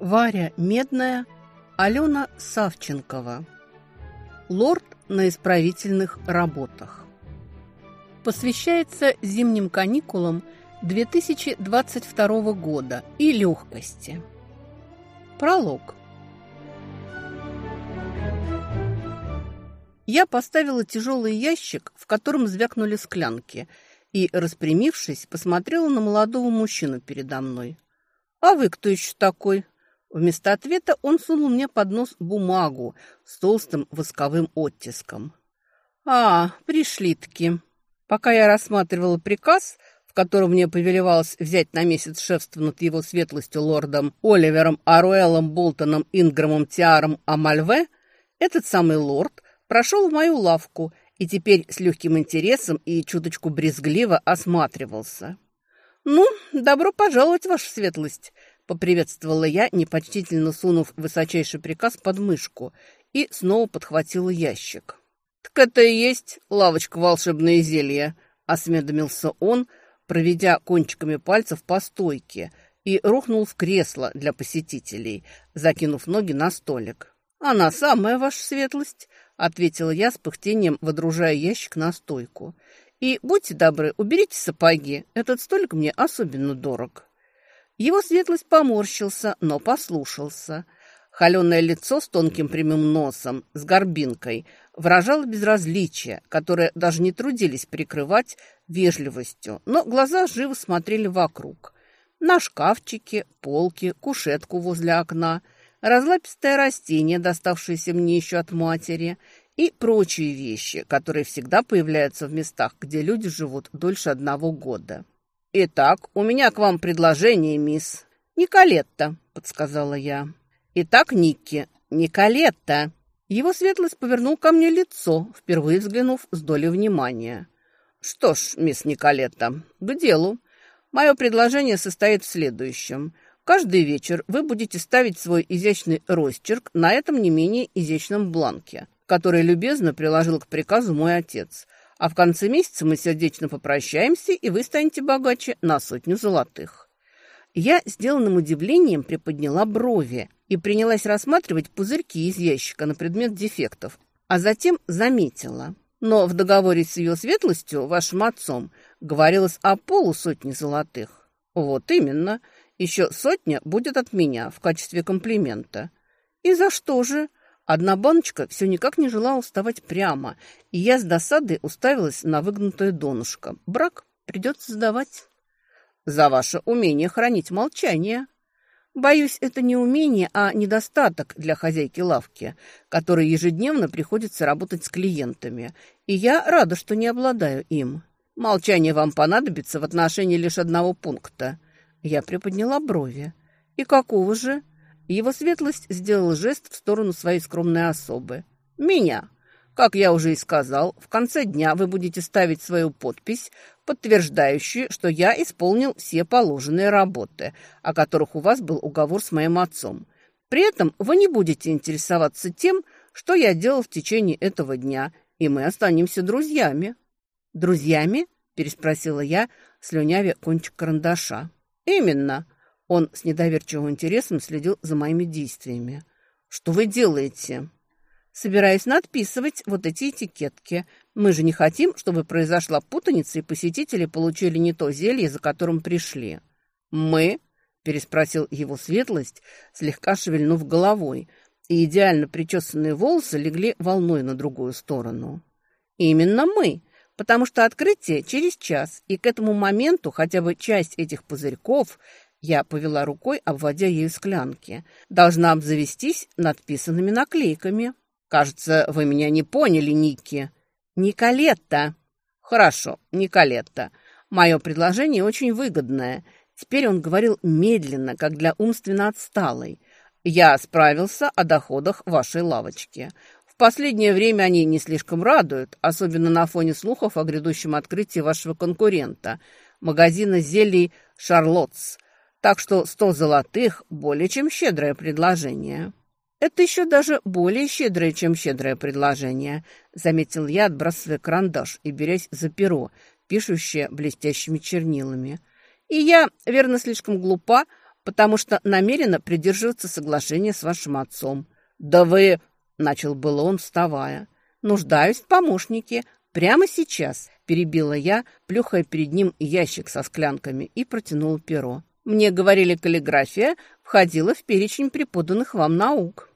Варя Медная, Алена Савченкова. Лорд на исправительных работах. Посвящается зимним каникулам 2022 года и легкости. Пролог. Я поставила тяжелый ящик, в котором звякнули склянки, и, распрямившись, посмотрела на молодого мужчину передо мной. «А вы кто еще такой?» Вместо ответа он сунул мне под нос бумагу с толстым восковым оттиском. «А, пришлитки!» Пока я рассматривала приказ, в котором мне повелевалось взять на месяц шефство над его светлостью лордом Оливером Аруэлом Болтоном Инграмом Тиаром Амальве, этот самый лорд прошел в мою лавку и теперь с легким интересом и чуточку брезгливо осматривался. «Ну, добро пожаловать, ваша светлость!» Поприветствовала я, непочтительно сунув высочайший приказ под мышку, и снова подхватила ящик. «Так это и есть лавочка волшебные зелья», — осведомился он, проведя кончиками пальцев по стойке, и рухнул в кресло для посетителей, закинув ноги на столик. «Она самая ваша светлость», — ответила я с пыхтением, водружая ящик на стойку. «И будьте добры, уберите сапоги, этот столик мне особенно дорог». Его светлость поморщился, но послушался. Холеное лицо с тонким прямым носом, с горбинкой, выражало безразличие, которое даже не трудились прикрывать вежливостью, но глаза живо смотрели вокруг. На шкафчики, полки, кушетку возле окна, разлапистое растение, доставшееся мне еще от матери, и прочие вещи, которые всегда появляются в местах, где люди живут дольше одного года. «Итак, у меня к вам предложение, мисс». «Николетта», — подсказала я. «Итак, Никки, Николетта». Его светлость повернул ко мне лицо, впервые взглянув с долей внимания. «Что ж, мисс Николетта, к делу. Мое предложение состоит в следующем. Каждый вечер вы будете ставить свой изящный росчерк на этом не менее изящном бланке, который любезно приложил к приказу мой отец» а в конце месяца мы сердечно попрощаемся, и вы станете богаче на сотню золотых». Я сделанным удивлением приподняла брови и принялась рассматривать пузырьки из ящика на предмет дефектов, а затем заметила. Но в договоре с ее светлостью, вашим отцом, говорилось о полусотне золотых. Вот именно. Еще сотня будет от меня в качестве комплимента. И за что же? Одна баночка все никак не желала вставать прямо, и я с досадой уставилась на выгнутое донышко. Брак придется сдавать. За ваше умение хранить молчание. Боюсь, это не умение, а недостаток для хозяйки лавки, которой ежедневно приходится работать с клиентами, и я рада, что не обладаю им. Молчание вам понадобится в отношении лишь одного пункта. Я приподняла брови. И какого же? Его светлость сделал жест в сторону своей скромной особы. «Меня!» Как я уже и сказал, в конце дня вы будете ставить свою подпись, подтверждающую, что я исполнил все положенные работы, о которых у вас был уговор с моим отцом. При этом вы не будете интересоваться тем, что я делал в течение этого дня, и мы останемся друзьями». «Друзьями?» – переспросила я, слюнявя кончик карандаша. «Именно. Он с недоверчивым интересом следил за моими действиями. «Что вы делаете?» «Собираюсь надписывать вот эти этикетки. Мы же не хотим, чтобы произошла путаница, и посетители получили не то зелье, за которым пришли». «Мы?» – переспросил его светлость, слегка шевельнув головой, и идеально причесанные волосы легли волной на другую сторону. «Именно мы!» потому что открытие через час, и к этому моменту хотя бы часть этих пузырьков я повела рукой, обводя ею склянки. «Должна обзавестись надписанными наклейками». «Кажется, вы меня не поняли, Ники». «Николетта». «Хорошо, Николетта. Мое предложение очень выгодное». Теперь он говорил медленно, как для умственно отсталой. «Я справился о доходах вашей лавочки. В последнее время они не слишком радуют, особенно на фоне слухов о грядущем открытии вашего конкурента, магазина зелий Шарлоттс. Так что сто золотых более чем щедрое предложение. Это еще даже более щедрое, чем щедрое предложение, заметил я, отбрасывая карандаш и берясь за перо, пишущее блестящими чернилами. И я, верно, слишком глупа, потому что намерена придерживаться соглашения с вашим отцом. Да вы... Начал было он, вставая. «Нуждаюсь в помощнике. Прямо сейчас!» – перебила я, плюхая перед ним ящик со склянками и протянула перо. Мне говорили, каллиграфия входила в перечень преподанных вам наук.